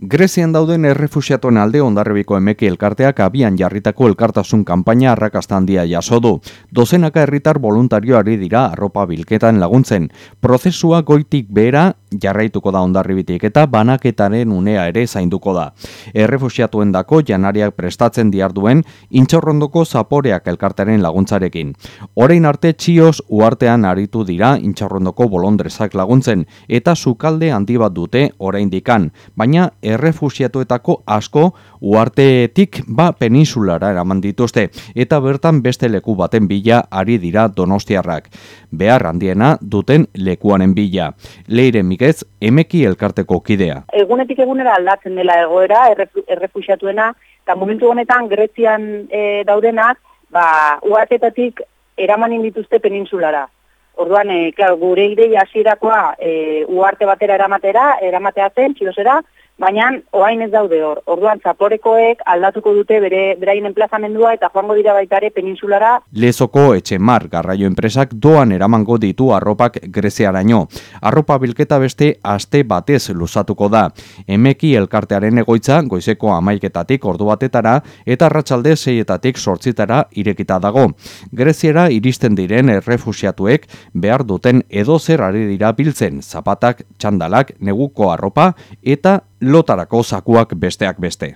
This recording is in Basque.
Grezian dauden errefusiatuen alde ondarrebiko emeki elkarteak abian jarritako elkartasun kanpaina arrakasta handia jaso du. Dozenaka herritar voluntarioari dira arropa bilketan laguntzen. Prozesua goitik behera jarraituko da ondarribitik eta banaketaren unea ere zainduko da. Errefusiatuen dako janariak prestatzen diarduen intxorrondoko zaporeak elkartaren laguntzarekin. Horein arte txios uartean aritu dira intxorrondoko bolondrezak laguntzen eta sukalde handi bat dute orain dikan, baina errefusiatuetako asko uarteetik ba peninsulara eraman dituzte eta bertan beste leku baten bila ari dira donostiarrak. Behar handiena duten lekuanen bila. Leire Miguez, emeki elkarteko kidea. Egunetik egunera aldatzen dela egoera errefusiatuena eta momentu honetan Grezian e, daudenak ba, uartetatik eramanin dituzte peninsulara. Orduan, e, gure idei hasierakoa e, uarte batera eramatera, eramatea zen, txilosera, baina oain ez daude hor. Orduan zaporekoek aldatuko dute bere beraien enplazamendua eta joango dira baita ere peninsulara. Lezoko etxemar garraio enpresak doan eramango ditu arropak greziaraino. Arropa bilketa beste aste batez luzatuko da. Emeki elkartearen egoitza goizeko amaiketatik ordu batetara eta ratxalde zeietatik sortzitara irekita dago. Greziera iristen diren errefusiatuek behar duten edo zer ari dira biltzen, zapatak, txandalak, neguko arropa eta lotarako zakuak besteak beste.